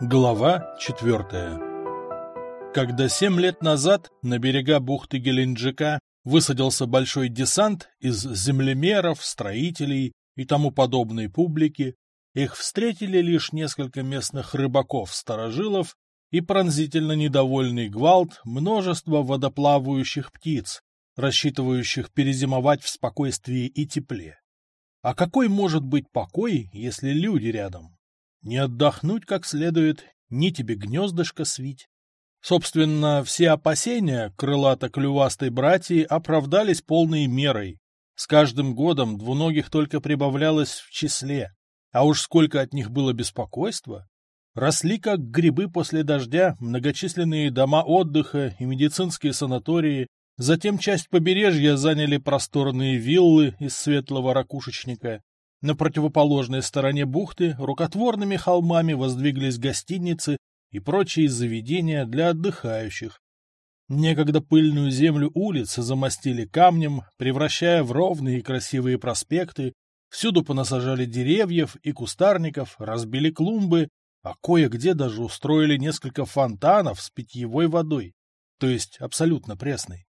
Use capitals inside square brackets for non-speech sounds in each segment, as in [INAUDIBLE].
Глава четвертая Когда семь лет назад на берега бухты Геленджика высадился большой десант из землемеров, строителей и тому подобной публики, их встретили лишь несколько местных рыбаков-старожилов и пронзительно недовольный гвалт множества водоплавающих птиц, рассчитывающих перезимовать в спокойствии и тепле. А какой может быть покой, если люди рядом? Не отдохнуть как следует, ни тебе гнездышко свить. Собственно, все опасения крылато-клювастой братьи оправдались полной мерой. С каждым годом двуногих только прибавлялось в числе, а уж сколько от них было беспокойства. Росли как грибы после дождя многочисленные дома отдыха и медицинские санатории, затем часть побережья заняли просторные виллы из светлого ракушечника, на противоположной стороне бухты рукотворными холмами воздвиглись гостиницы и прочие заведения для отдыхающих. Некогда пыльную землю улиц замостили камнем, превращая в ровные и красивые проспекты, всюду понасажали деревьев и кустарников, разбили клумбы, а кое-где даже устроили несколько фонтанов с питьевой водой, то есть абсолютно пресной.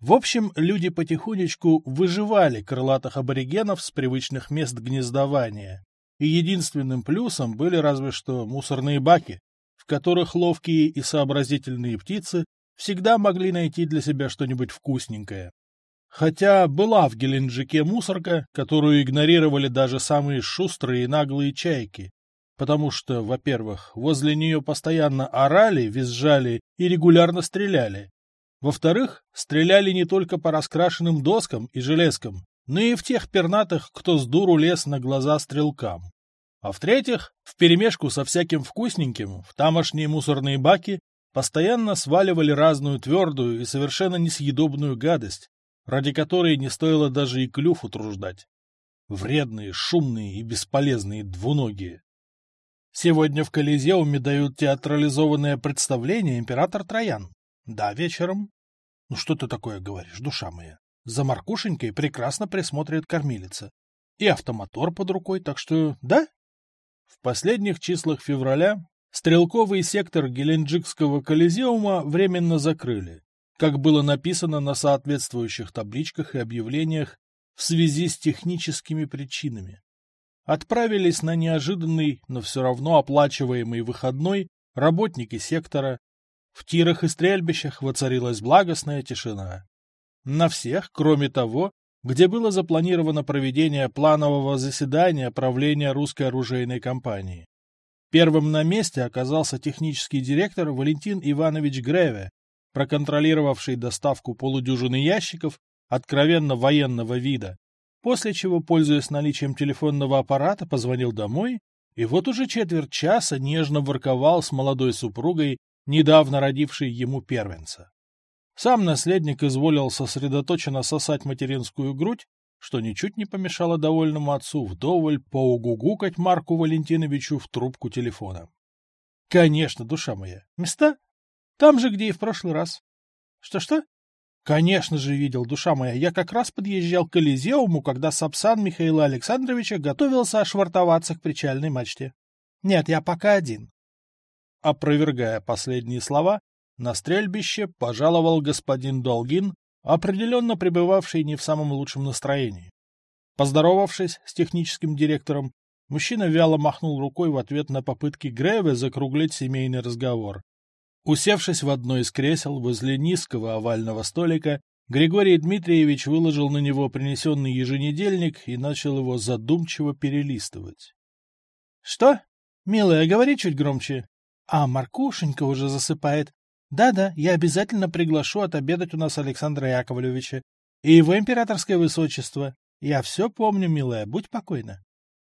В общем, люди потихонечку выживали крылатых аборигенов с привычных мест гнездования, и единственным плюсом были разве что мусорные баки, в которых ловкие и сообразительные птицы всегда могли найти для себя что-нибудь вкусненькое. Хотя была в Геленджике мусорка, которую игнорировали даже самые шустрые и наглые чайки, потому что, во-первых, возле нее постоянно орали, визжали и регулярно стреляли, во-вторых, стреляли не только по раскрашенным доскам и железкам, но и в тех пернатых, кто с дуру лез на глаза стрелкам. А в-третьих, вперемешку со всяким вкусненьким в тамошние мусорные баки постоянно сваливали разную твердую и совершенно несъедобную гадость, ради которой не стоило даже и клюв утруждать. Вредные, шумные и бесполезные двуногие. Сегодня в Колизеуме дают театрализованное представление император Троян. Да, вечером. Ну что ты такое говоришь, душа моя? За Маркушенькой прекрасно присмотрит кормилица. И автомотор под рукой, так что да? В последних числах февраля стрелковый сектор Геленджикского колизеума временно закрыли, как было написано на соответствующих табличках и объявлениях в связи с техническими причинами. Отправились на неожиданный, но все равно оплачиваемый выходной работники сектора, в тирах и стрельбищах воцарилась благостная тишина. На всех, кроме того, где было запланировано проведение планового заседания правления русской оружейной компании. Первым на месте оказался технический директор Валентин Иванович Греве, проконтролировавший доставку полудюжины ящиков откровенно военного вида, после чего, пользуясь наличием телефонного аппарата, позвонил домой и вот уже четверть часа нежно ворковал с молодой супругой недавно родивший ему первенца. Сам наследник изволил сосредоточенно сосать материнскую грудь, что ничуть не помешало довольному отцу вдоволь поугугукать Марку Валентиновичу в трубку телефона. — Конечно, душа моя. Места? Там же, где и в прошлый раз. Что — Что-что? — Конечно же, видел, душа моя. Я как раз подъезжал к Колизеуму, когда Сапсан Михаила Александровича готовился ошвартоваться к причальной мачте. Нет, я пока один. Опровергая последние слова, на стрельбище пожаловал господин Долгин, определенно пребывавший не в самом лучшем настроении. Поздоровавшись с техническим директором, мужчина вяло махнул рукой в ответ на попытки Греве закруглить семейный разговор. Усевшись в одно из кресел возле низкого овального столика, Григорий Дмитриевич выложил на него принесенный еженедельник и начал его задумчиво перелистывать. — Что? Милая, говори чуть громче. А Маркушенька уже засыпает. Да-да, я обязательно приглашу отобедать у нас Александра Яковлевича и его императорское высочество. Я все помню, милая, будь покойна.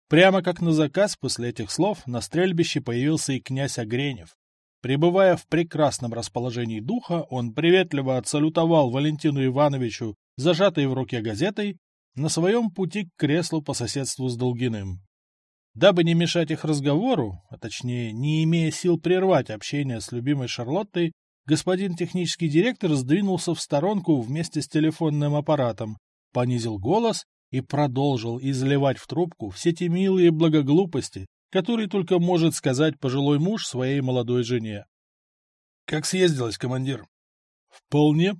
Прямо как на заказ после этих слов на стрельбище появился и князь Огренев. Пребывая в прекрасном расположении духа, он приветливо отсалютовал Валентину Ивановичу, зажатой в руке газетой, на своем пути к креслу по соседству с Долгиным. Дабы не мешать их разговору, а точнее, не имея сил прервать общение с любимой Шарлоттой, господин технический директор сдвинулся в сторонку вместе с телефонным аппаратом, понизил голос и продолжил изливать в трубку все те милые благоглупости, который только может сказать пожилой муж своей молодой жене. Как съездилось, командир? Вполне.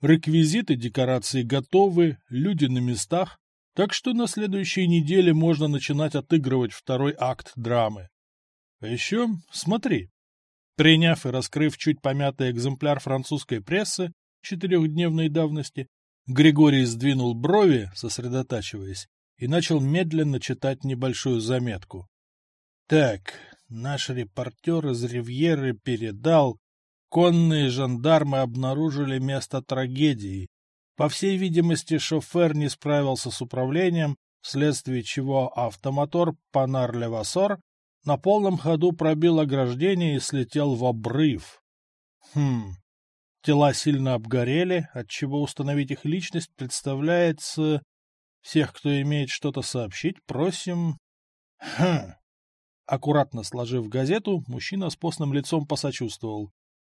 Реквизиты, декорации готовы, люди на местах, так что на следующей неделе можно начинать отыгрывать второй акт драмы. А еще смотри. Приняв и раскрыв чуть помятый экземпляр французской прессы четырехдневной давности, Григорий сдвинул брови, сосредотачиваясь, и начал медленно читать небольшую заметку. Так, наш репортер из Ривьеры передал, Конные жандармы обнаружили место трагедии. По всей видимости, шофер не справился с управлением, вследствие чего автомотор Панар-Левасор на полном ходу пробил ограждение и слетел в обрыв. Хм. Тела сильно обгорели, отчего установить их личность представляется... Всех, кто имеет что-то сообщить, просим... Хм. Аккуратно сложив газету, мужчина с постным лицом посочувствовал.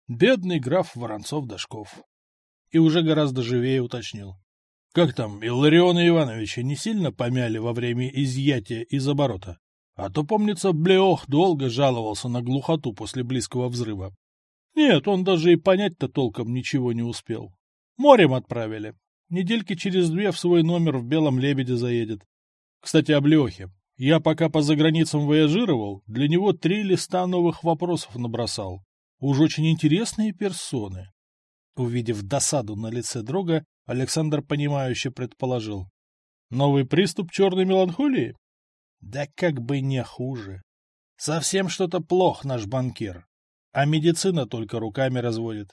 Бедный граф Воронцов-Дашков. И уже гораздо живее уточнил. Как там, Иллариона Ивановича не сильно помяли во время изъятия из оборота? А то, помнится, Блеох долго жаловался на глухоту после близкого взрыва. Нет, он даже и понять-то толком ничего не успел. Морем отправили. Недельки через две в свой номер в Белом Лебеде заедет. Кстати, о Блеохе. Я пока по заграницам вояжировал, для него три листа новых вопросов набросал. Уж очень интересные персоны. Увидев досаду на лице друга, Александр понимающе предположил. Новый приступ черной меланхолии? Да как бы не хуже. Совсем что-то плох наш банкир. А медицина только руками разводит.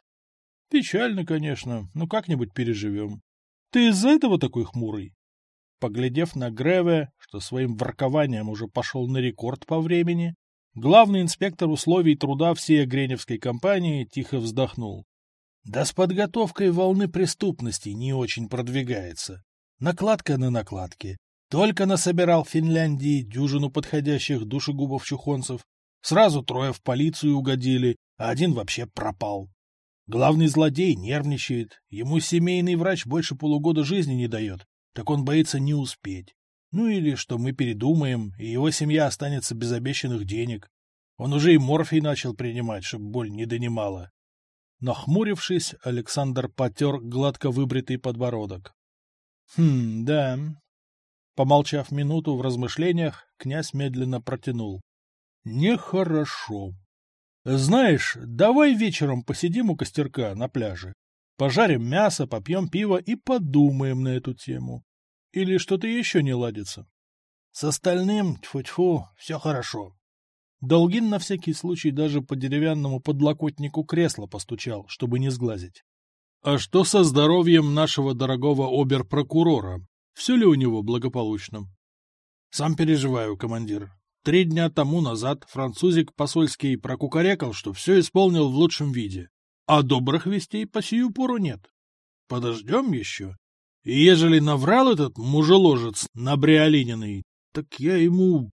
Печально, конечно, но как-нибудь переживем. Ты из-за этого такой хмурый? Поглядев на Греве, что своим воркованием уже пошел на рекорд по времени, Главный инспектор условий труда всей Греневской компании тихо вздохнул. Да с подготовкой волны преступности не очень продвигается. Накладка на накладке. Только насобирал в Финляндии дюжину подходящих душегубов-чухонцев. Сразу трое в полицию угодили, а один вообще пропал. Главный злодей нервничает, ему семейный врач больше полугода жизни не дает, так он боится не успеть. Ну или что мы передумаем, и его семья останется без обещанных денег. Он уже и морфий начал принимать, чтобы боль не донимала. Нахмурившись, Александр потер гладко выбритый подбородок. «Хм, да». Помолчав минуту в размышлениях, князь медленно протянул. «Нехорошо. Знаешь, давай вечером посидим у костерка на пляже. Пожарим мясо, попьем пиво и подумаем на эту тему. Или что-то еще не ладится? С остальным, тьфу-тьфу, все хорошо. Долгин на всякий случай даже по деревянному подлокотнику кресла постучал, чтобы не сглазить. А что со здоровьем нашего дорогого обер-прокурора? Все ли у него благополучно? Сам переживаю, командир. Три дня тому назад французик посольский прокукарекал, что все исполнил в лучшем виде. А добрых вестей по сию пору нет. Подождем еще. И ежели наврал этот мужеложец набриолининый, так я ему...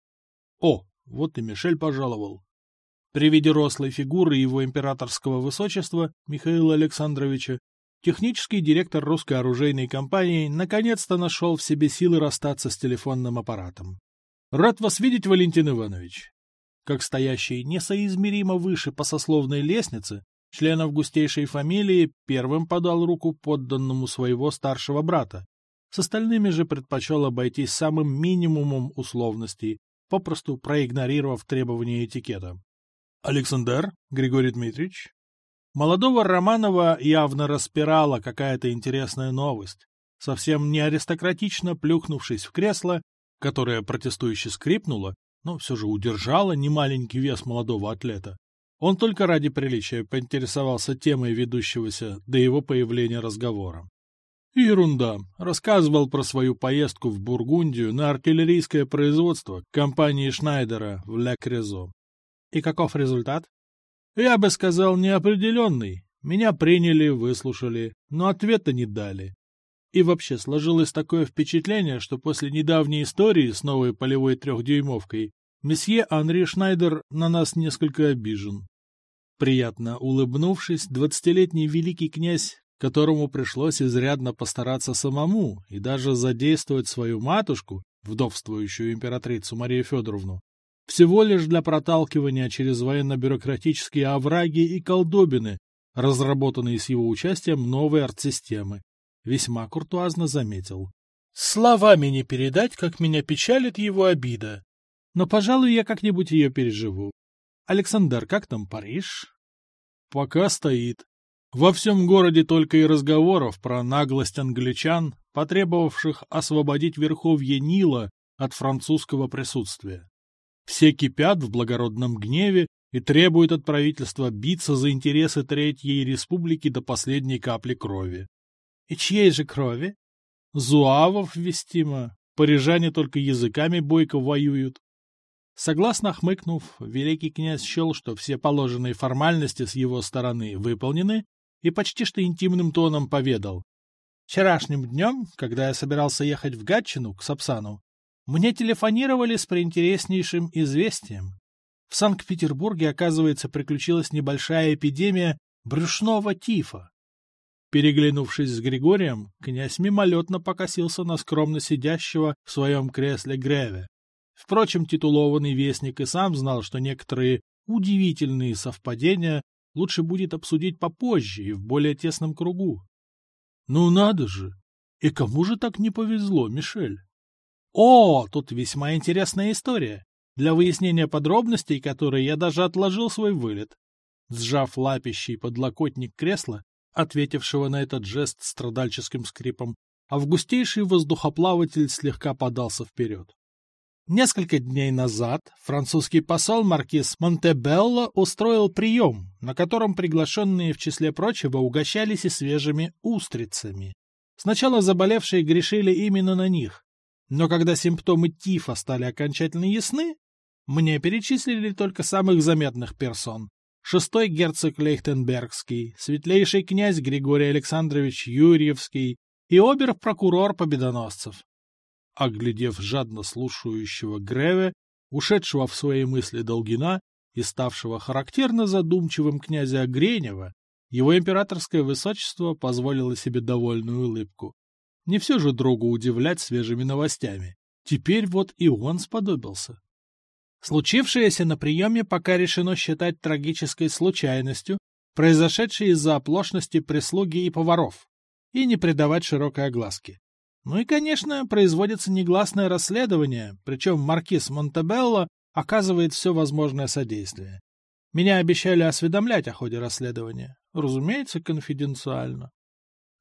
О, вот и Мишель пожаловал. При виде рослой фигуры его императорского высочества Михаила Александровича технический директор русской оружейной компании наконец-то нашел в себе силы расстаться с телефонным аппаратом. «Рад вас видеть, Валентин Иванович!» Как стоящий несоизмеримо выше по сословной лестнице, членов густейшей фамилии первым подал руку подданному своего старшего брата. С остальными же предпочел обойтись самым минимумом условностей, попросту проигнорировав требования этикета. «Александр Григорий Дмитриевич?» Молодого Романова явно распирала какая-то интересная новость. Совсем не аристократично плюхнувшись в кресло, которое протестующе скрипнуло, но все же удержало немаленький вес молодого атлета, он только ради приличия поинтересовался темой ведущегося до его появления разговора. Ерунда. Рассказывал про свою поездку в Бургундию на артиллерийское производство компании Шнайдера в Ля Крезо. И каков результат? Я бы сказал, неопределенный. Меня приняли, выслушали, но ответа не дали. И вообще сложилось такое впечатление, что после недавней истории с новой полевой трехдюймовкой месье Анри Шнайдер на нас несколько обижен. Приятно улыбнувшись, двадцатилетний великий князь, которому пришлось изрядно постараться самому и даже задействовать свою матушку, вдовствующую императрицу Марию Федоровну, всего лишь для проталкивания через военно-бюрократические овраги и колдобины, разработанные с его участием новой арт-системы. Весьма куртуазно заметил. Словами не передать, как меня печалит его обида. Но, пожалуй, я как-нибудь ее переживу. Александр, как там Париж? Пока стоит. Во всем городе только и разговоров про наглость англичан, потребовавших освободить верховье Нила от французского присутствия. Все кипят в благородном гневе и требуют от правительства биться за интересы Третьей Республики до последней капли крови. И чьей же крови? Зуавов вестимо. Парижане только языками бойко воюют. Согласно хмыкнув, великий князь счел, что все положенные формальности с его стороны выполнены, и почти что интимным тоном поведал. Вчерашним днем, когда я собирался ехать в Гатчину, к Сапсану, мне телефонировали с приинтереснейшим известием. В Санкт-Петербурге, оказывается, приключилась небольшая эпидемия брюшного тифа. Переглянувшись с Григорием, князь мимолетно покосился на скромно сидящего в своем кресле Греве. Впрочем, титулованный вестник и сам знал, что некоторые удивительные совпадения лучше будет обсудить попозже и в более тесном кругу. Ну надо же! И кому же так не повезло, Мишель? О, тут весьма интересная история, для выяснения подробностей которой я даже отложил свой вылет. Сжав лапищий подлокотник кресла, ответившего на этот жест страдальческим скрипом, августейший воздухоплаватель слегка подался вперед. Несколько дней назад французский посол маркиз Монтебелло устроил прием, на котором приглашенные в числе прочего угощались и свежими устрицами. Сначала заболевшие грешили именно на них, но когда симптомы тифа стали окончательно ясны, мне перечислили только самых заметных персон. Шестой герцог Лейхтенбергский, светлейший князь Григорий Александрович Юрьевский и обер-прокурор Победоносцев оглядев жадно слушающего Греве, ушедшего в свои мысли Долгина и ставшего характерно задумчивым князя Гренева, его императорское высочество позволило себе довольную улыбку. Не все же другу удивлять свежими новостями. Теперь вот и он сподобился. Случившееся на приеме пока решено считать трагической случайностью, произошедшей из-за оплошности прислуги и поваров, и не придавать широкой огласке. Ну и, конечно, производится негласное расследование, причем маркиз Монтебелло оказывает все возможное содействие. Меня обещали осведомлять о ходе расследования. Разумеется, конфиденциально.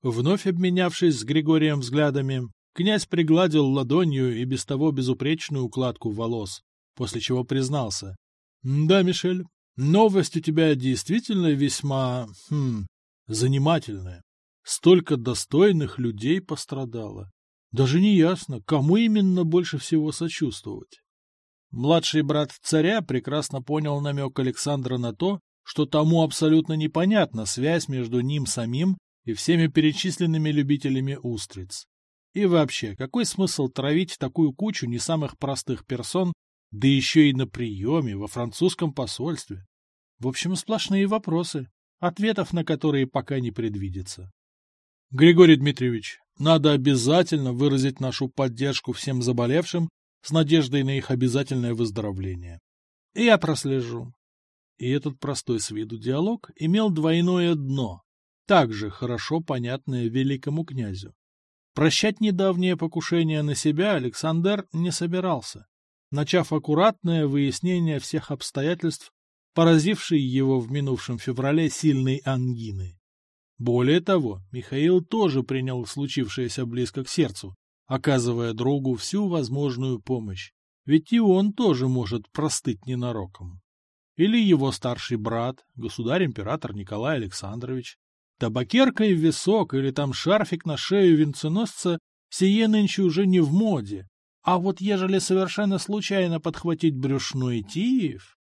Вновь обменявшись с Григорием взглядами, князь пригладил ладонью и без того безупречную укладку волос, после чего признался. — Да, Мишель, новость у тебя действительно весьма... Хм, занимательная. Столько достойных людей пострадало. Даже не ясно, кому именно больше всего сочувствовать. Младший брат царя прекрасно понял намек Александра на то, что тому абсолютно непонятна связь между ним самим и всеми перечисленными любителями устриц. И вообще, какой смысл травить такую кучу не самых простых персон, да еще и на приеме во французском посольстве? В общем, сплошные вопросы, ответов на которые пока не предвидится. Григорий Дмитриевич, надо обязательно выразить нашу поддержку всем заболевшим с надеждой на их обязательное выздоровление. И я прослежу. И этот простой с виду диалог имел двойное дно, также хорошо понятное великому князю. Прощать недавнее покушение на себя Александр не собирался, начав аккуратное выяснение всех обстоятельств, поразившей его в минувшем феврале сильной ангины. Более того, Михаил тоже принял случившееся близко к сердцу, оказывая другу всю возможную помощь, ведь и он тоже может простыть ненароком. Или его старший брат, государь-император Николай Александрович. Табакерка и висок или там шарфик на шею венценосца сие нынче уже не в моде, а вот ежели совершенно случайно подхватить брюшной тиф...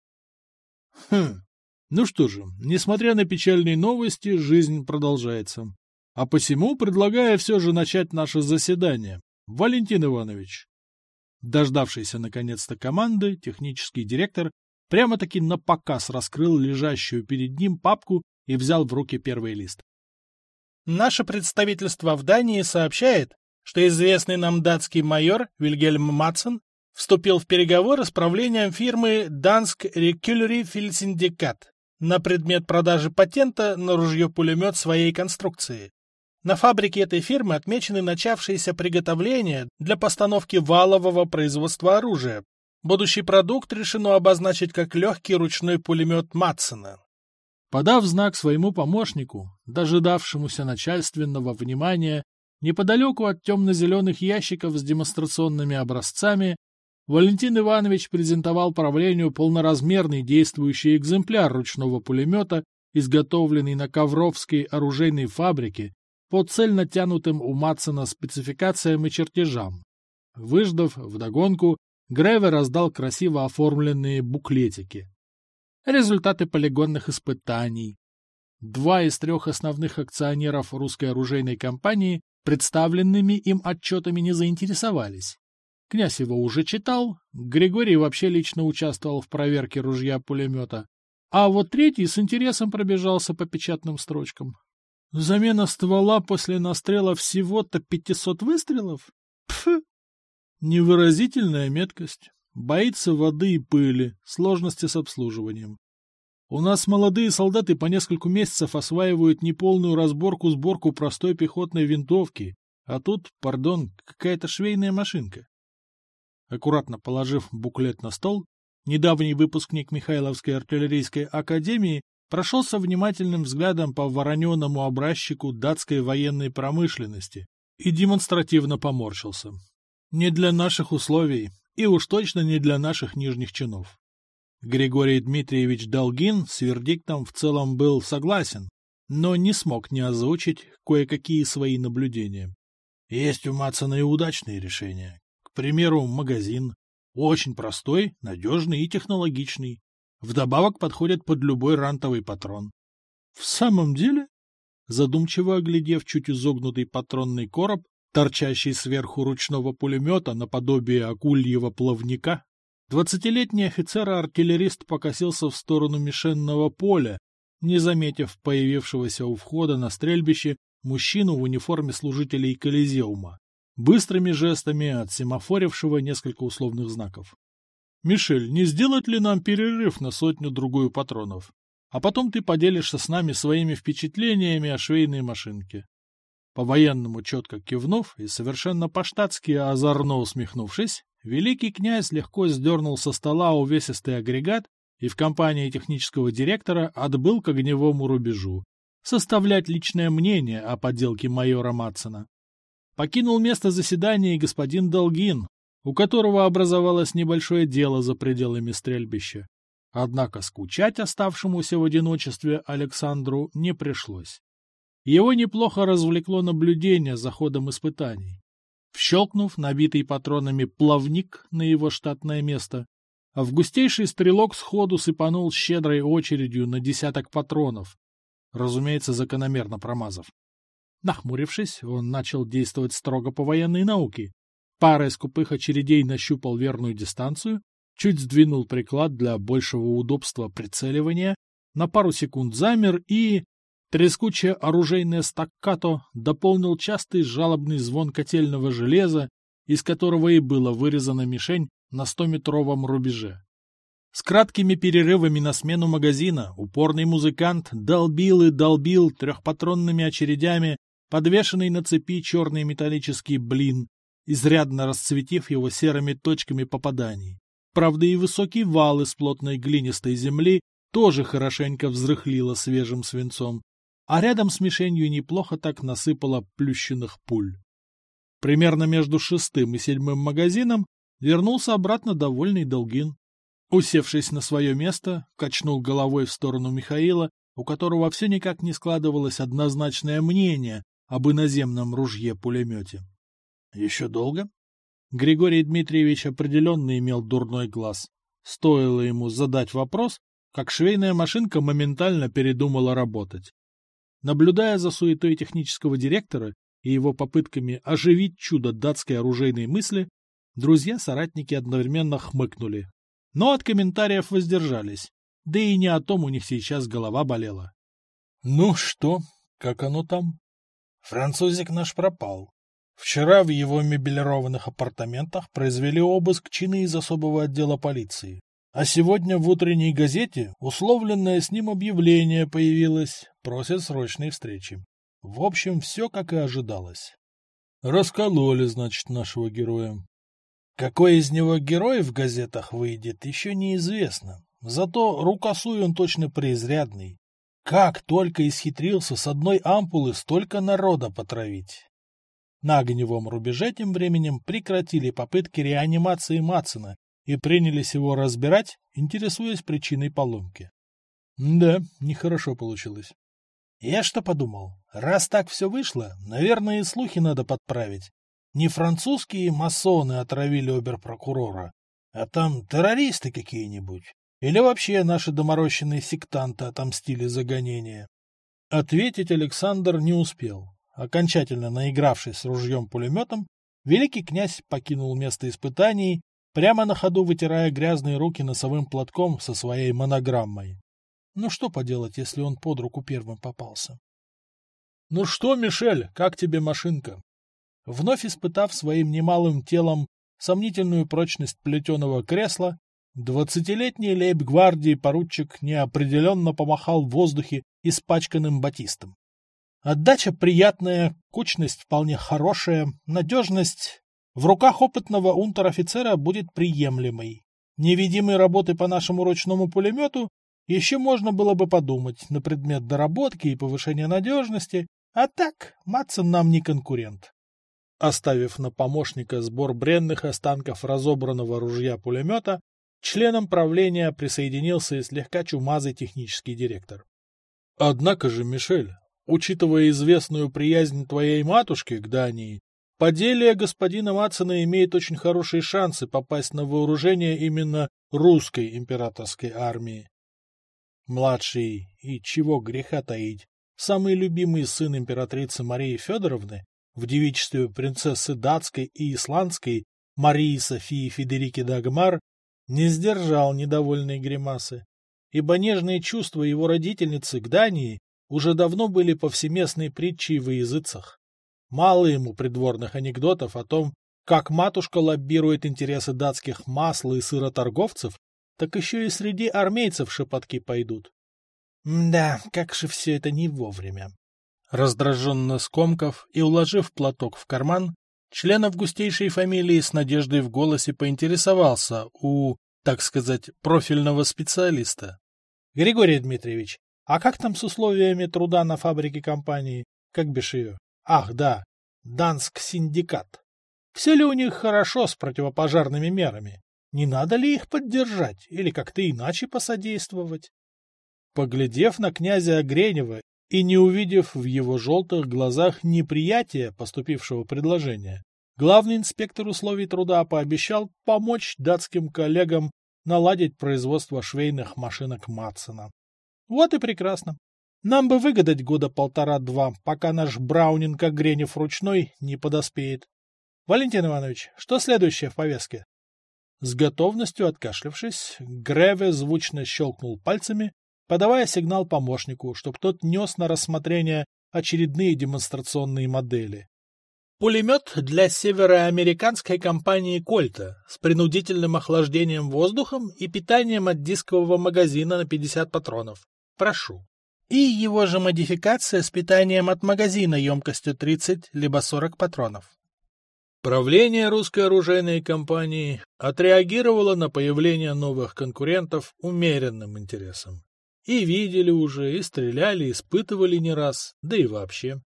Хм, ну что же, несмотря на печальные новости, жизнь продолжается. А посему предлагаю все же начать наше заседание. Валентин Иванович. Дождавшийся наконец-то команды, технический директор прямо-таки на показ раскрыл лежащую перед ним папку и взял в руки первый лист. Наше представительство в Дании сообщает, что известный нам датский майор Вильгельм Матсон вступил в переговоры с правлением фирмы Dansk Rekulry на предмет продажи патента на ружье-пулемет своей конструкции. На фабрике этой фирмы отмечены начавшиеся приготовления для постановки валового производства оружия. Будущий продукт решено обозначить как легкий ручной пулемет Матсона. Подав знак своему помощнику, дожидавшемуся начальственного внимания, неподалеку от темно-зеленых ящиков с демонстрационными образцами, Валентин Иванович презентовал правлению полноразмерный действующий экземпляр ручного пулемета, изготовленный на Ковровской оружейной фабрике по цельно тянутым у Матсона спецификациям и чертежам. Выждав вдогонку, Греве раздал красиво оформленные буклетики. Результаты полигонных испытаний. Два из трех основных акционеров русской оружейной компании представленными им отчетами не заинтересовались. Князь его уже читал, Григорий вообще лично участвовал в проверке ружья-пулемета, а вот третий с интересом пробежался по печатным строчкам. Замена ствола после настрела всего-то 500 выстрелов? Пф! Невыразительная меткость. Боится воды и пыли, сложности с обслуживанием. У нас молодые солдаты по несколько месяцев осваивают неполную разборку-сборку простой пехотной винтовки, а тут, пардон, какая-то швейная машинка. Аккуратно положив буклет на стол, недавний выпускник Михайловской артиллерийской академии прошелся внимательным взглядом по вороненому образчику датской военной промышленности и демонстративно поморщился. Не для наших условий, и уж точно не для наших нижних чинов. Григорий Дмитриевич Долгин с вердиктом в целом был согласен, но не смог не озвучить кое-какие свои наблюдения. Есть у Матсона и удачные решения. Примеру, магазин. Очень простой, надежный и технологичный. Вдобавок подходит под любой рантовый патрон. В самом деле? Задумчиво оглядев чуть изогнутый патронный короб, торчащий сверху ручного пулемета наподобие акульего плавника, двадцатилетний офицер-артиллерист покосился в сторону мишенного поля, не заметив появившегося у входа на стрельбище мужчину в униформе служителей Колизеума, быстрыми жестами отсемафорившего несколько условных знаков. «Мишель, не сделать ли нам перерыв на сотню-другую патронов? А потом ты поделишься с нами своими впечатлениями о швейной машинке». По-военному четко кивнув и совершенно по-штатски озорно усмехнувшись, великий князь легко сдернул со стола увесистый агрегат и в компании технического директора отбыл к огневому рубежу, составлять личное мнение о подделке майора Матсона. Покинул место заседания и господин Долгин, у которого образовалось небольшое дело за пределами стрельбища. Однако скучать оставшемуся в одиночестве Александру не пришлось. Его неплохо развлекло наблюдение за ходом испытаний. Вщелкнув набитый патронами плавник на его штатное место, августейший стрелок сходу сыпанул щедрой очередью на десяток патронов, разумеется, закономерно промазав. Нахмурившись, он начал действовать строго по военной науке, Парой скупых очередей нащупал верную дистанцию, чуть сдвинул приклад для большего удобства прицеливания, на пару секунд замер и... Трескучее оружейное стаккато дополнил частый жалобный звон котельного железа, из которого и было вырезана мишень на стометровом рубеже. С краткими перерывами на смену магазина упорный музыкант долбил и долбил трехпатронными очередями подвешенный на цепи черный металлический блин, изрядно расцветив его серыми точками попаданий. Правда, и высокий вал из плотной глинистой земли тоже хорошенько взрыхлило свежим свинцом, а рядом с мишенью неплохо так насыпало плющенных пуль. Примерно между шестым и седьмым магазином вернулся обратно довольный Долгин. Усевшись на свое место, качнул головой в сторону Михаила, у которого все никак не складывалось однозначное мнение об иноземном ружье-пулемете. Еще долго? Григорий Дмитриевич определенно имел дурной глаз. Стоило ему задать вопрос, как швейная машинка моментально передумала работать. Наблюдая за суетой технического директора и его попытками оживить чудо датской оружейной мысли, друзья-соратники одновременно хмыкнули. Но от комментариев воздержались, да и не о том у них сейчас голова болела. — Ну что, как оно там? — Французик наш пропал. Вчера в его мебелированных апартаментах произвели обыск чины из особого отдела полиции. А сегодня в утренней газете условленное с ним объявление появилось, просят срочной встречи. В общем, все как и ожидалось. Раскололи, значит, нашего героя. Какой из него герой в газетах выйдет, еще неизвестно. Зато рукосуй он точно преизрядный. Как только исхитрился с одной ампулы столько народа потравить. На огневом рубеже тем временем прекратили попытки реанимации Мацина и принялись его разбирать, интересуясь причиной поломки. Да, нехорошо получилось. Я что подумал, раз так все вышло, наверное, и слухи надо подправить. Не французские масоны отравили оберпрокурора, а там террористы какие-нибудь. Или вообще наши доморощенные сектанты отомстили за гонение. Ответить Александр не успел. Окончательно наигравшись с ружьем-пулеметом, великий князь покинул место испытаний, прямо на ходу вытирая грязные руки носовым платком со своей монограммой. Ну что поделать, если он под руку первым попался? — Ну что, Мишель, как тебе машинка? Вновь испытав своим немалым телом сомнительную прочность плетеного кресла, двадцатилетний лейб-гвардии поручик неопределенно помахал в воздухе испачканным батистом. Отдача приятная, кучность вполне хорошая, надежность в руках опытного унтер-офицера будет приемлемой. Невидимой работы по нашему ручному пулемету еще можно было бы подумать на предмет доработки и повышения надежности, а так Матсон нам не конкурент. Оставив на помощника сбор бренных останков разобранного ружья-пулемета, членом правления присоединился и слегка чумазый технический директор. — Однако же, Мишель, Учитывая известную приязнь твоей матушки к Дании, поделие господина Матсона имеет очень хорошие шансы попасть на вооружение именно русской императорской армии. Младший, и чего греха таить, самый любимый сын императрицы Марии Федоровны, в девичестве принцессы датской и исландской Марии Софии Федерики Дагмар, не сдержал недовольной гримасы, ибо нежные чувства его родительницы к Дании уже давно были повсеместной притчей во языцах. Мало ему придворных анекдотов о том, как матушка лоббирует интересы датских масла и сыроторговцев, так еще и среди армейцев шепотки пойдут. Да, как же все это не вовремя. Раздраженно скомкав и уложив платок в карман, член августейшей фамилии с надеждой в голосе поинтересовался у, так сказать, профильного специалиста. — Григорий Дмитриевич, а как там с условиями труда на фабрике компании? Как бишь ее? Ах, да, Данск Синдикат. Все ли у них хорошо с противопожарными мерами? Не надо ли их поддержать или как-то иначе посодействовать? Поглядев на князя Огренева и не увидев в его желтых глазах неприятия поступившего предложения, главный инспектор условий труда пообещал помочь датским коллегам наладить производство швейных машинок Матсона. Вот и прекрасно. Нам бы выгадать года полтора-два, пока наш Браунинг Огренев ручной не подоспеет. Валентин Иванович, что следующее в повестке? С готовностью откашлявшись, Греве звучно щелкнул пальцами, подавая сигнал помощнику, чтобы тот нес на рассмотрение очередные демонстрационные модели. Пулемет для североамериканской компании «Кольта» с принудительным охлаждением воздухом и питанием от дискового магазина на 50 патронов. Прошу. И его же модификация с питанием от магазина емкостью 30 либо 40 патронов. Правление русской оружейной компании отреагировало на появление новых конкурентов умеренным интересом. И видели уже, и стреляли, испытывали не раз, да и вообще.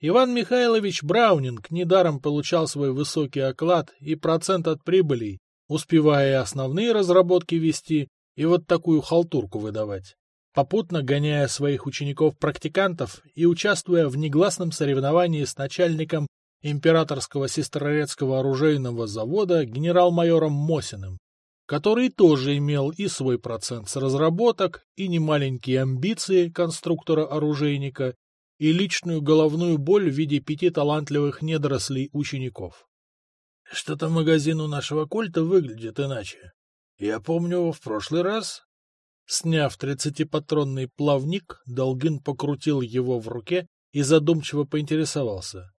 Иван Михайлович Браунинг недаром получал свой высокий оклад и процент от прибылей, успевая и основные разработки вести, и вот такую халтурку выдавать попутно гоняя своих учеников-практикантов и участвуя в негласном соревновании с начальником императорского сестрорецкого оружейного завода генерал-майором Мосиным, который тоже имел и свой процент с разработок, и немаленькие амбиции конструктора-оружейника, и личную головную боль в виде пяти талантливых недорослей учеников. Что-то магазин у нашего культа выглядит иначе. Я помню, в прошлый раз Сняв тридцатипатронный плавник, Долгин покрутил его в руке и задумчиво поинтересовался.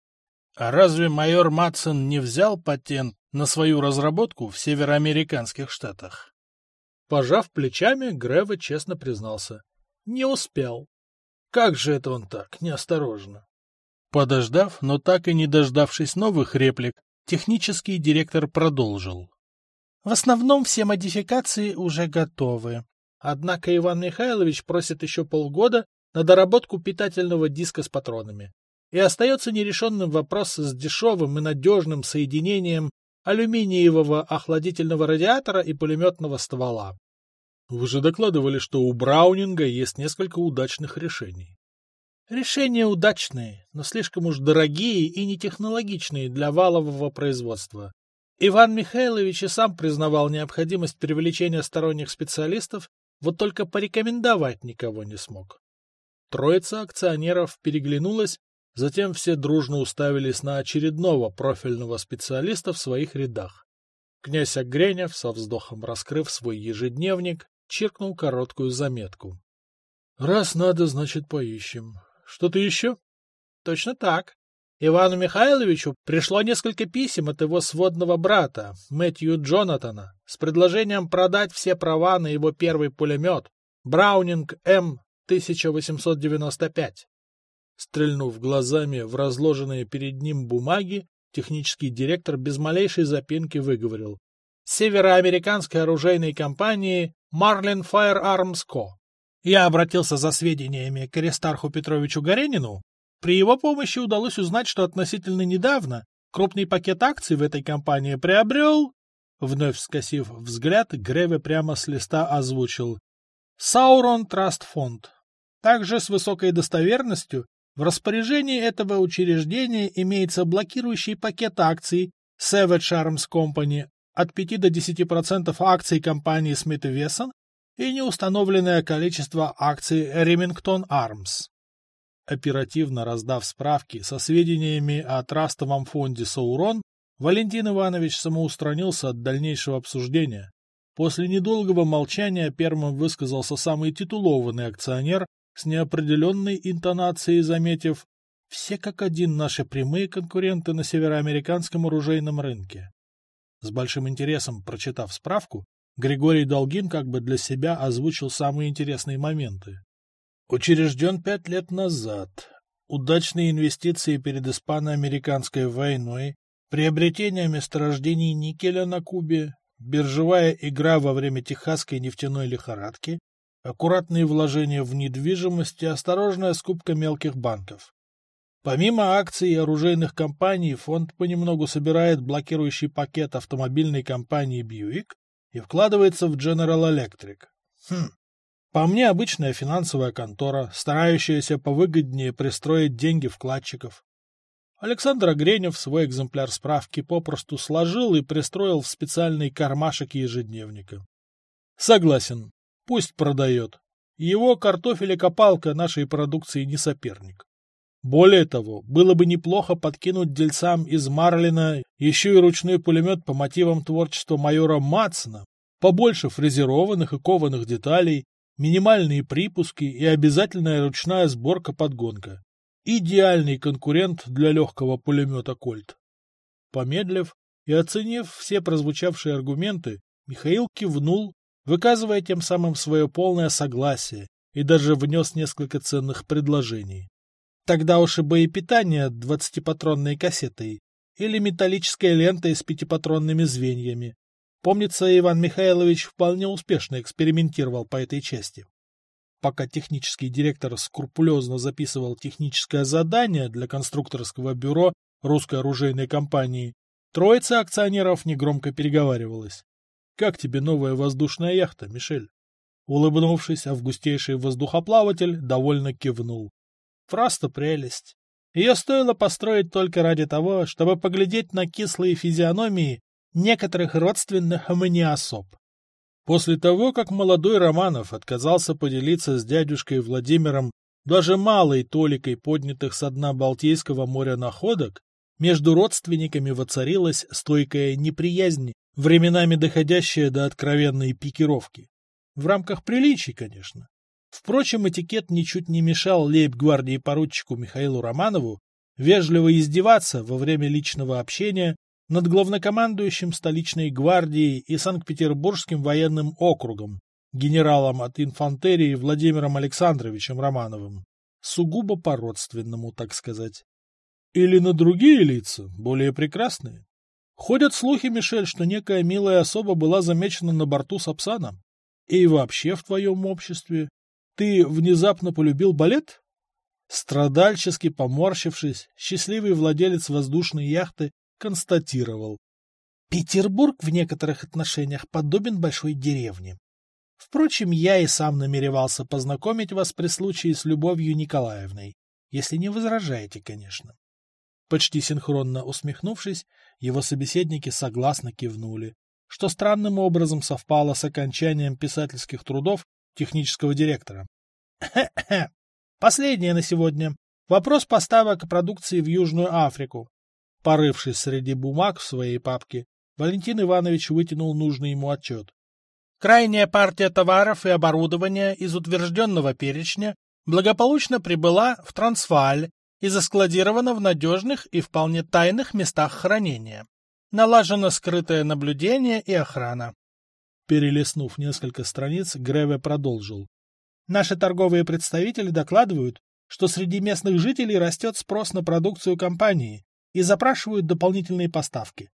А разве майор Матсон не взял патент на свою разработку в североамериканских штатах? Пожав плечами, Грева честно признался. Не успел. Как же это он так, неосторожно? Подождав, но так и не дождавшись новых реплик, технический директор продолжил. В основном все модификации уже готовы. Однако Иван Михайлович просит еще полгода на доработку питательного диска с патронами. И остается нерешенным вопрос с дешевым и надежным соединением алюминиевого охладительного радиатора и пулеметного ствола. Вы же докладывали, что у Браунинга есть несколько удачных решений. Решения удачные, но слишком уж дорогие и нетехнологичные для валового производства. Иван Михайлович и сам признавал необходимость привлечения сторонних специалистов, вот только порекомендовать никого не смог. Троица акционеров переглянулась, затем все дружно уставились на очередного профильного специалиста в своих рядах. Князь Огренев, со вздохом раскрыв свой ежедневник, чиркнул короткую заметку. — Раз надо, значит, поищем. Что-то еще? — Точно так. Ивану Михайловичу пришло несколько писем от его сводного брата, Мэтью Джонатана, с предложением продать все права на его первый пулемет Браунинг М-1895. Стрельнув глазами в разложенные перед ним бумаги, технический директор без малейшей запинки выговорил. Североамериканской оружейной компании Marlin Firearms Co. Я обратился за сведениями к Аристарху Петровичу Горенину, при его помощи удалось узнать, что относительно недавно крупный пакет акций в этой компании приобрел... Вновь скосив взгляд, Греве прямо с листа озвучил. Саурон Траст Фонд. Также с высокой достоверностью в распоряжении этого учреждения имеется блокирующий пакет акций Savage Arms Company от 5 до 10% акций компании Smith Wesson и неустановленное количество акций Remington Arms. Оперативно раздав справки со сведениями о трастовом фонде «Саурон», Валентин Иванович самоустранился от дальнейшего обсуждения. После недолгого молчания первым высказался самый титулованный акционер с неопределенной интонацией, заметив «все как один наши прямые конкуренты на североамериканском оружейном рынке». С большим интересом прочитав справку, Григорий Долгин как бы для себя озвучил самые интересные моменты. Учрежден пять лет назад. Удачные инвестиции перед испано-американской войной, приобретение месторождений никеля на Кубе, биржевая игра во время техасской нефтяной лихорадки, аккуратные вложения в недвижимость и осторожная скупка мелких банков. Помимо акций и оружейных компаний, фонд понемногу собирает блокирующий пакет автомобильной компании Buick и вкладывается в General Electric. Хм, по мне, обычная финансовая контора, старающаяся повыгоднее пристроить деньги вкладчиков. Александр Огренев свой экземпляр справки попросту сложил и пристроил в специальный кармашек ежедневника. Согласен, пусть продает. Его картофелекопалка нашей продукции не соперник. Более того, было бы неплохо подкинуть дельцам из Марлина еще и ручной пулемет по мотивам творчества майора Матсона, побольше фрезерованных и кованых деталей, минимальные припуски и обязательная ручная сборка-подгонка. Идеальный конкурент для легкого пулемета «Кольт». Помедлив и оценив все прозвучавшие аргументы, Михаил кивнул, выказывая тем самым свое полное согласие и даже внес несколько ценных предложений. Тогда уж и боепитание двадцатипатронной кассетой или металлическая лента с пятипатронными звеньями, Помнится, Иван Михайлович вполне успешно экспериментировал по этой части. Пока технический директор скрупулезно записывал техническое задание для конструкторского бюро русской оружейной компании, троица акционеров негромко переговаривалась. «Как тебе новая воздушная яхта, Мишель?» Улыбнувшись, августейший воздухоплаватель довольно кивнул. «Просто прелесть. Ее стоило построить только ради того, чтобы поглядеть на кислые физиономии некоторых родственных мне особ. После того, как молодой Романов отказался поделиться с дядюшкой Владимиром даже малой толикой поднятых со дна Балтийского моря находок, между родственниками воцарилась стойкая неприязнь, временами доходящая до откровенной пикировки. В рамках приличий, конечно. Впрочем, этикет ничуть не мешал лейб-гвардии поручику Михаилу Романову вежливо издеваться во время личного общения над главнокомандующим столичной гвардией и Санкт-Петербургским военным округом, генералом от инфантерии Владимиром Александровичем Романовым. Сугубо по-родственному, так сказать. Или на другие лица, более прекрасные. Ходят слухи, Мишель, что некая милая особа была замечена на борту Сапсана. И вообще в твоем обществе. Ты внезапно полюбил балет? Страдальчески поморщившись, счастливый владелец воздушной яхты констатировал. Петербург в некоторых отношениях подобен большой деревне. Впрочем, я и сам намеревался познакомить вас при случае с Любовью Николаевной, если не возражаете, конечно. Почти синхронно усмехнувшись, его собеседники согласно кивнули, что странным образом совпало с окончанием писательских трудов технического директора. [CLEARS THROAT] Последнее на сегодня. Вопрос поставок продукции в Южную Африку. Порывшись среди бумаг в своей папке, Валентин Иванович вытянул нужный ему отчет. Крайняя партия товаров и оборудования из утвержденного перечня благополучно прибыла в Трансвааль и заскладирована в надежных и вполне тайных местах хранения. Налажено скрытое наблюдение и охрана. Перелистнув несколько страниц, Греве продолжил. Наши торговые представители докладывают, что среди местных жителей растет спрос на продукцию компании, и запрашивают дополнительные поставки.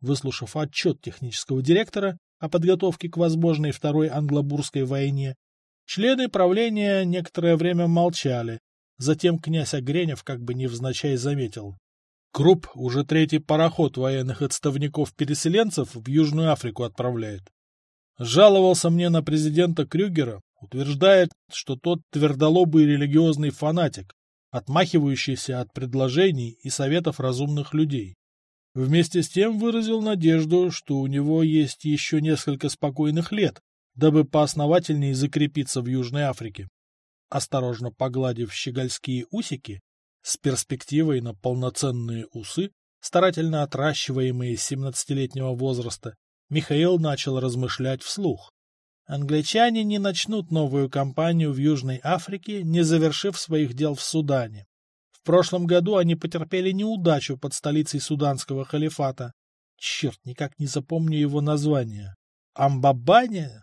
Выслушав отчет технического директора о подготовке к возможной Второй Англобурской войне, члены правления некоторое время молчали, затем князь Огренев как бы невзначай заметил. Круп уже третий пароход военных отставников-переселенцев в Южную Африку отправляет. Жаловался мне на президента Крюгера, утверждает, что тот твердолобый религиозный фанатик, отмахивающийся от предложений и советов разумных людей. Вместе с тем выразил надежду, что у него есть еще несколько спокойных лет, дабы поосновательнее закрепиться в Южной Африке. Осторожно погладив щегольские усики, с перспективой на полноценные усы, старательно отращиваемые с семнадцатилетнего возраста, Михаил начал размышлять вслух. Англичане не начнут новую кампанию в Южной Африке, не завершив своих дел в Судане. В прошлом году они потерпели неудачу под столицей суданского халифата. Черт, никак не запомню его название. Амбабане?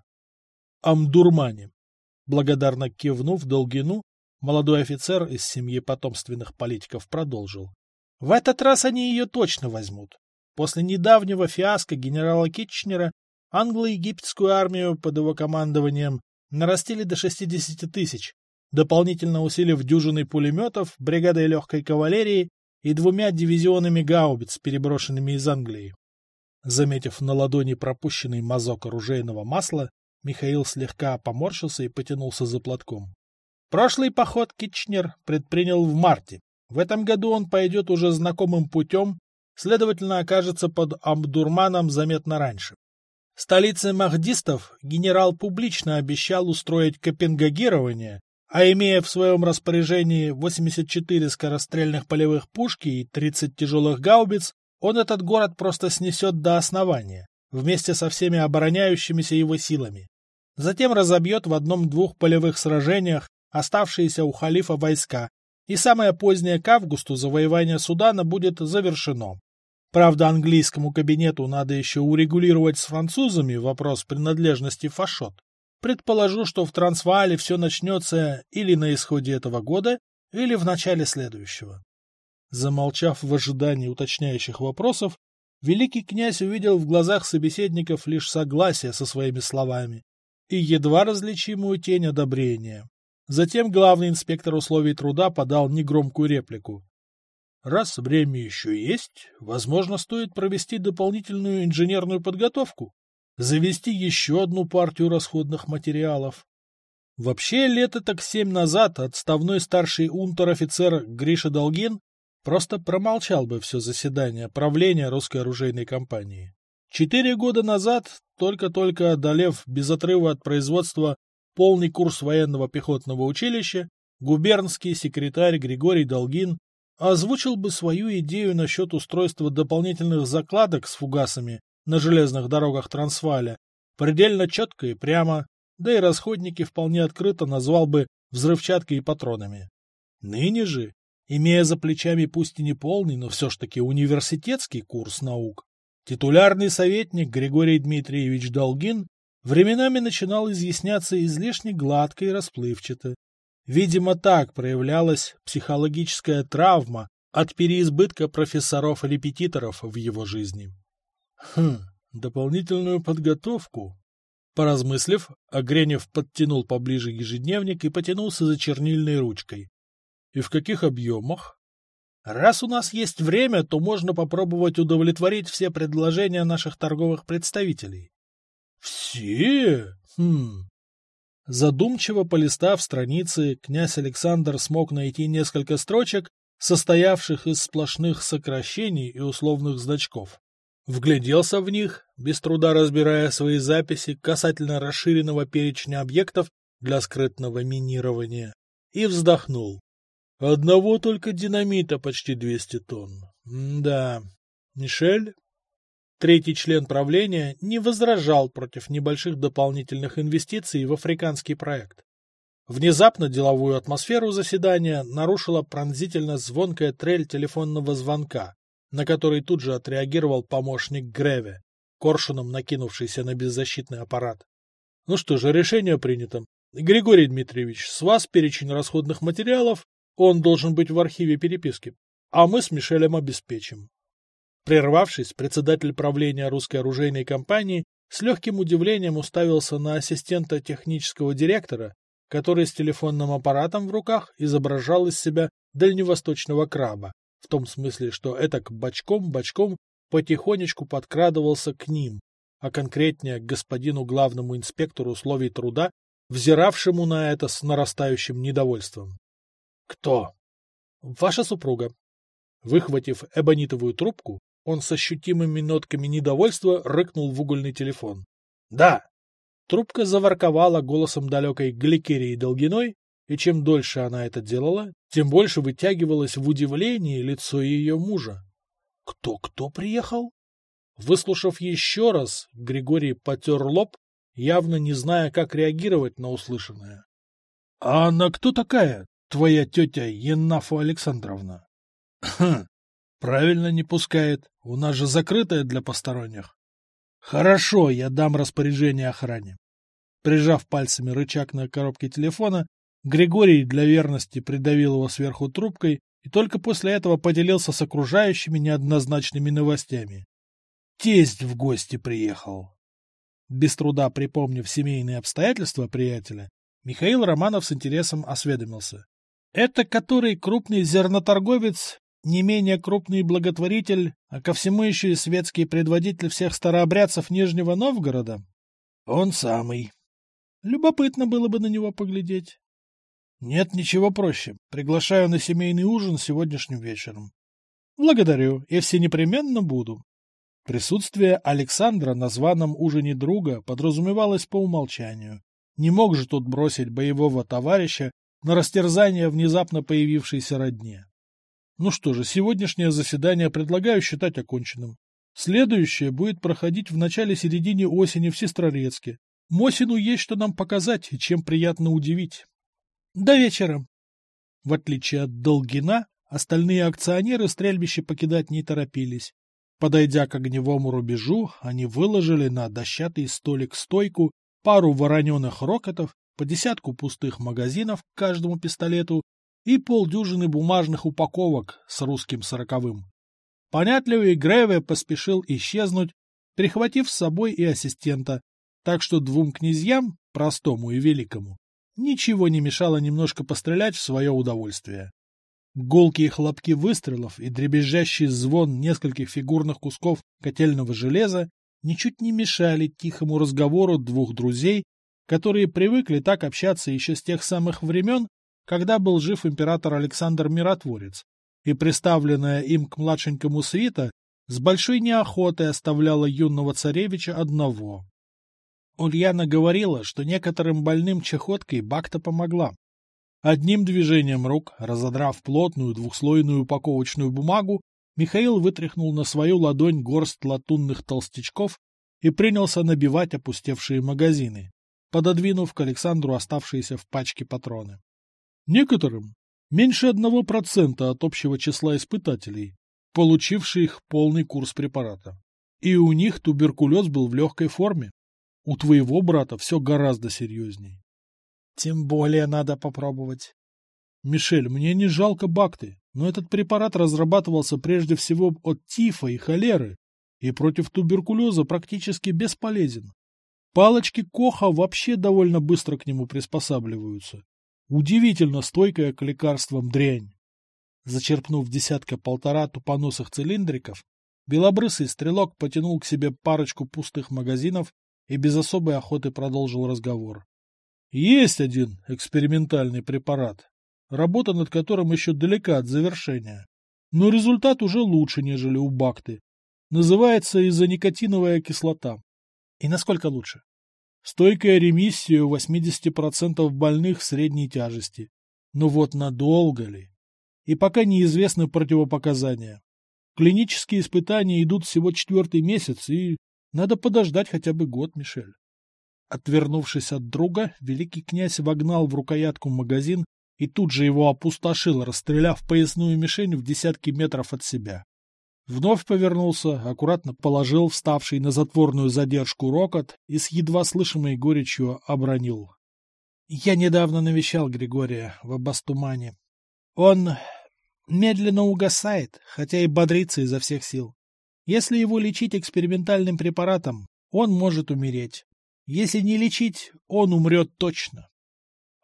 Амдурмане. Благодарно кивнув Долгину, молодой офицер из семьи потомственных политиков продолжил. В этот раз они ее точно возьмут. После недавнего фиаско генерала Китчнера Англо-египетскую армию под его командованием нарастили до 60 тысяч, дополнительно усилив дюжиной пулеметов, бригадой легкой кавалерии и двумя дивизионами гаубиц, переброшенными из Англии. Заметив на ладони пропущенный мазок оружейного масла, Михаил слегка поморщился и потянулся за платком. Прошлый поход Китчнер предпринял в марте. В этом году он пойдет уже знакомым путем, следовательно, окажется под Амдурманом заметно раньше. Столице махдистов генерал публично обещал устроить копенгагирование, а имея в своем распоряжении 84 скорострельных полевых пушки и 30 тяжелых гаубиц, он этот город просто снесет до основания, вместе со всеми обороняющимися его силами. Затем разобьет в одном-двух полевых сражениях оставшиеся у халифа войска, и самое позднее к августу завоевание Судана будет завершено. Правда, английскому кабинету надо еще урегулировать с французами вопрос принадлежности фашот. Предположу, что в Трансваале все начнется или на исходе этого года, или в начале следующего. Замолчав в ожидании уточняющих вопросов, великий князь увидел в глазах собеседников лишь согласие со своими словами и едва различимую тень одобрения. Затем главный инспектор условий труда подал негромкую реплику. Раз время еще есть, возможно, стоит провести дополнительную инженерную подготовку, завести еще одну партию расходных материалов. Вообще, лето так семь назад отставной старший унтер-офицер Гриша Долгин просто промолчал бы все заседание правления русской оружейной компании. Четыре года назад, только-только одолев без отрыва от производства полный курс военного пехотного училища, губернский секретарь Григорий Долгин озвучил бы свою идею насчет устройства дополнительных закладок с фугасами на железных дорогах Трансваля предельно четко и прямо, да и расходники вполне открыто назвал бы взрывчаткой и патронами. Ныне же, Имея за плечами пусть и не полный, но все ж таки университетский курс наук, титулярный советник Григорий Дмитриевич Долгин временами начинал изъясняться излишне гладко и расплывчато. Видимо, так проявлялась психологическая травма от переизбытка профессоров-репетиторов в его жизни. Хм, дополнительную подготовку. Поразмыслив, Огренев подтянул поближе ежедневник и потянулся за чернильной ручкой. И в каких объемах? Раз у нас есть время, то можно попробовать удовлетворить все предложения наших торговых представителей. Все? Хм. Задумчиво полистав страницы, князь Александр смог найти несколько строчек, состоявших из сплошных сокращений и условных значков. Вгляделся в них, без труда разбирая свои записи касательно расширенного перечня объектов для скрытного минирования, и вздохнул. Одного только динамита почти 200 тонн. Да. Мишель? Третий член правления не возражал против небольших дополнительных инвестиций в африканский проект. Внезапно деловую атмосферу заседания нарушила пронзительно звонкая трель телефонного звонка, на который тут же отреагировал помощник Греве, коршуном накинувшийся на беззащитный аппарат. Ну что же, решение принято. Григорий Дмитриевич, с вас перечень расходных материалов, он должен быть в архиве переписки, а мы с Мишелем обеспечим. Прервавшись, председатель правления русской оружейной компании с легким удивлением уставился на ассистента технического директора, который с телефонным аппаратом в руках изображал из себя дальневосточного краба, в том смысле, что этак бочком-бочком потихонечку подкрадывался к ним, а конкретнее к господину главному инспектору условий труда, взиравшему на это с нарастающим недовольством. «Кто?» «Ваша супруга». Выхватив эбонитовую трубку, он с ощутимыми нотками недовольства рыкнул в угольный телефон. «Да!» Трубка заворковала голосом далекой Гликерии Долгиной, и чем дольше она это делала, тем больше вытягивалось в удивлении лицо ее мужа. «Кто-кто приехал?» Выслушав еще раз, Григорий потер лоб, явно не зная, как реагировать на услышанное. — А она кто такая, твоя тетя Еннафа Александровна? — Хм, правильно не пускает, у нас же закрытая для посторонних. — Хорошо, я дам распоряжение охране. Прижав пальцами рычаг на коробке телефона, Григорий для верности придавил его сверху трубкой и только после этого поделился с окружающими неоднозначными новостями. Тесть в гости приехал. Без труда припомнив семейные обстоятельства приятеля, Михаил Романов с интересом осведомился. Это который крупный зерноторговец, не менее крупный благотворитель, а ко всему еще и светский предводитель всех старообрядцев Нижнего Новгорода? Он самый. Любопытно было бы на него поглядеть. Нет ничего проще. Приглашаю на семейный ужин сегодняшним вечером. Благодарю, и все непременно буду. Присутствие Александра на званом ужине друга подразумевалось по умолчанию. Не мог же тут бросить боевого товарища на растерзание внезапно появившейся родне. Ну что же, сегодняшнее заседание предлагаю считать оконченным. Следующее будет проходить в начале-середине осени в Сестрорецке. Мосину есть что нам показать и чем приятно удивить. До вечера. В отличие от Долгина, остальные акционеры стрельбище покидать не торопились. Подойдя к огневому рубежу, они выложили на дощатый столик стойку пару вороненых рокотов, по десятку пустых магазинов к каждому пистолету и полдюжины бумажных упаковок с русским сороковым. Понятливый Греве поспешил исчезнуть, прихватив с собой и ассистента, так что двум князьям, простому и великому, Ничего не мешало немножко пострелять в свое удовольствие. Гулкие хлопки выстрелов и дребезжащий звон нескольких фигурных кусков котельного железа ничуть не мешали тихому разговору двух друзей, которые привыкли так общаться еще с тех самых времен, когда был жив император Александр Миротворец, и приставленная им к младшенькому свита с большой неохотой оставляла юного царевича одного. Ульяна говорила, что некоторым больным чехоткой Бакта помогла. Одним движением рук, разодрав плотную двухслойную упаковочную бумагу, Михаил вытряхнул на свою ладонь горсть латунных толстячков и принялся набивать опустевшие магазины, пододвинув к Александру оставшиеся в пачке патроны. Некоторым, Меньше одного процента от общего числа испытателей, получивших полный курс препарата. И у них туберкулез был в легкой форме. У твоего брата все гораздо серьезней. Тем более надо попробовать. Мишель, мне не жалко бакты, но этот препарат разрабатывался прежде всего от тифа и холеры, и против туберкулеза практически бесполезен. Палочки Коха вообще довольно быстро к нему приспосабливаются. Удивительно стойкая к лекарствам дрянь. Зачерпнув десятка-полтора тупоносых цилиндриков, белобрысый стрелок потянул к себе парочку пустых магазинов и без особой охоты продолжил разговор. Есть один экспериментальный препарат, работа над которым еще далека от завершения. Но результат уже лучше, нежели у бакты. Называется изоникотиновая кислота. И насколько лучше? Стойкая ремиссия у 80% больных средней тяжести. Но вот надолго ли? И пока неизвестны противопоказания. Клинические испытания идут всего четвертый месяц, и надо подождать хотя бы год, Мишель. Отвернувшись от друга, великий князь вогнал в рукоятку магазин и тут же его опустошил, расстреляв поясную мишень в десятки метров от себя. Вновь повернулся, аккуратно положил вставший на затворную задержку рокот и с едва слышимой горечью обронил. Я недавно навещал Григория в Абастумане. Он медленно угасает, хотя и бодрится изо всех сил. Если его лечить экспериментальным препаратом, он может умереть. Если не лечить, он умрет точно.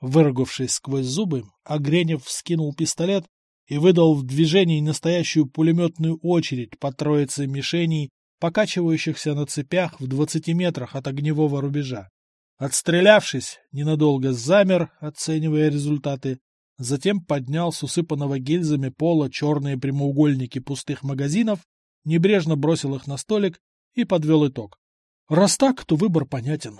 Выругавшись сквозь зубы, Огренев вскинул пистолет и выдал в движении настоящую пулеметную очередь по троице мишеней, покачивающихся на цепях в двадцати метрах от огневого рубежа. Отстрелявшись, ненадолго замер, оценивая результаты, затем поднял с усыпанного гильзами пола черные прямоугольники пустых магазинов, небрежно бросил их на столик и подвел итог. Раз так, то выбор понятен.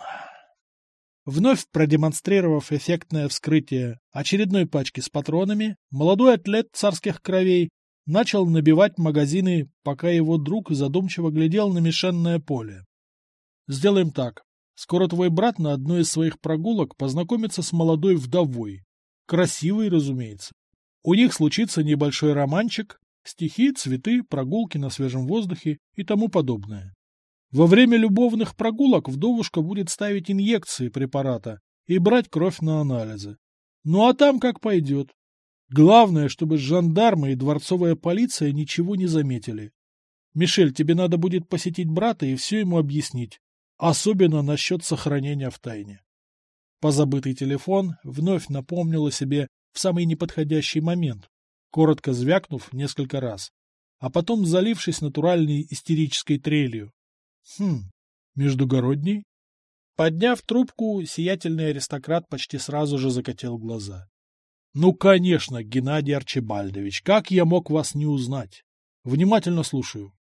Вновь продемонстрировав эффектное вскрытие очередной пачки с патронами, молодой атлет царских кровей начал набивать магазины, пока его друг задумчиво глядел на мишенное поле. «Сделаем так. Скоро твой брат на одной из своих прогулок познакомится с молодой вдовой. Красивой, разумеется. У них случится небольшой романчик, стихи, цветы, прогулки на свежем воздухе и тому подобное. Во время любовных прогулок вдовушка будет ставить инъекции препарата и брать кровь на анализы. Ну а там как пойдет. Главное, чтобы жандармы и дворцовая полиция ничего не заметили. Мишель, тебе надо будет посетить брата и все ему объяснить, особенно насчет сохранения в тайне. Позабытый телефон вновь напомнил о себе в самый неподходящий момент, коротко звякнув несколько раз, а потом залившись натуральной истерической трелью. Хм, междугородний? Подняв трубку, сиятельный аристократ почти сразу же закатил глаза. Ну, конечно, Геннадий Арчибальдович, как я мог вас не узнать? Внимательно слушаю.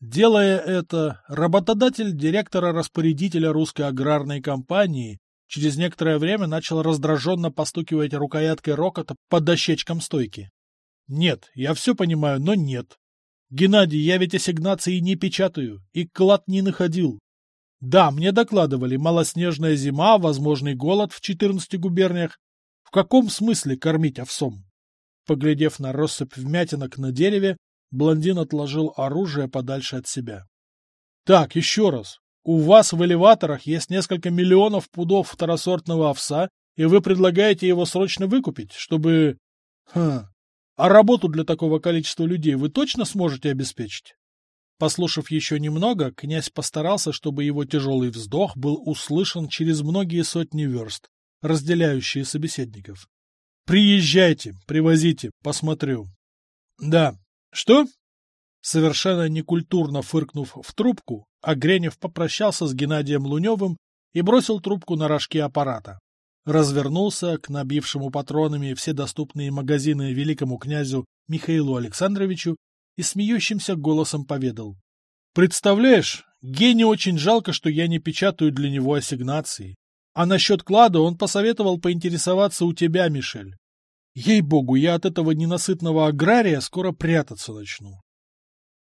Делая это, работодатель директора-распорядителя русской аграрной компании через некоторое время начал раздраженно постукивать рукояткой рокота по дощечкам стойки. Нет, я все понимаю, но нет. Геннадий, я ведь ассигнации не печатаю и клад не находил. Да, мне докладывали, малоснежная зима, возможный голод в 14 губерниях. В каком смысле кормить овсом? Поглядев на россыпь вмятинок на дереве, блондин отложил оружие подальше от себя. Так, еще раз. У вас в элеваторах есть несколько миллионов пудов второсортного овса, и вы предлагаете его срочно выкупить, чтобы... Хм, а работу для такого количества людей вы точно сможете обеспечить? Послушав еще немного, князь постарался, чтобы его тяжелый вздох был услышан через многие сотни верст, разделяющие собеседников. «Приезжайте, привозите, посмотрю». «Да. Что?» Совершенно некультурно фыркнув в трубку, Огренев попрощался с Геннадием Луневым и бросил трубку на рожки аппарата развернулся к набившему патронами все доступные магазины великому князю Михаилу Александровичу и смеющимся голосом поведал. «Представляешь, Гене очень жалко, что я не печатаю для него ассигнации. А насчет клада он посоветовал поинтересоваться у тебя, Мишель. Ей-богу, я от этого ненасытного агрария скоро прятаться начну».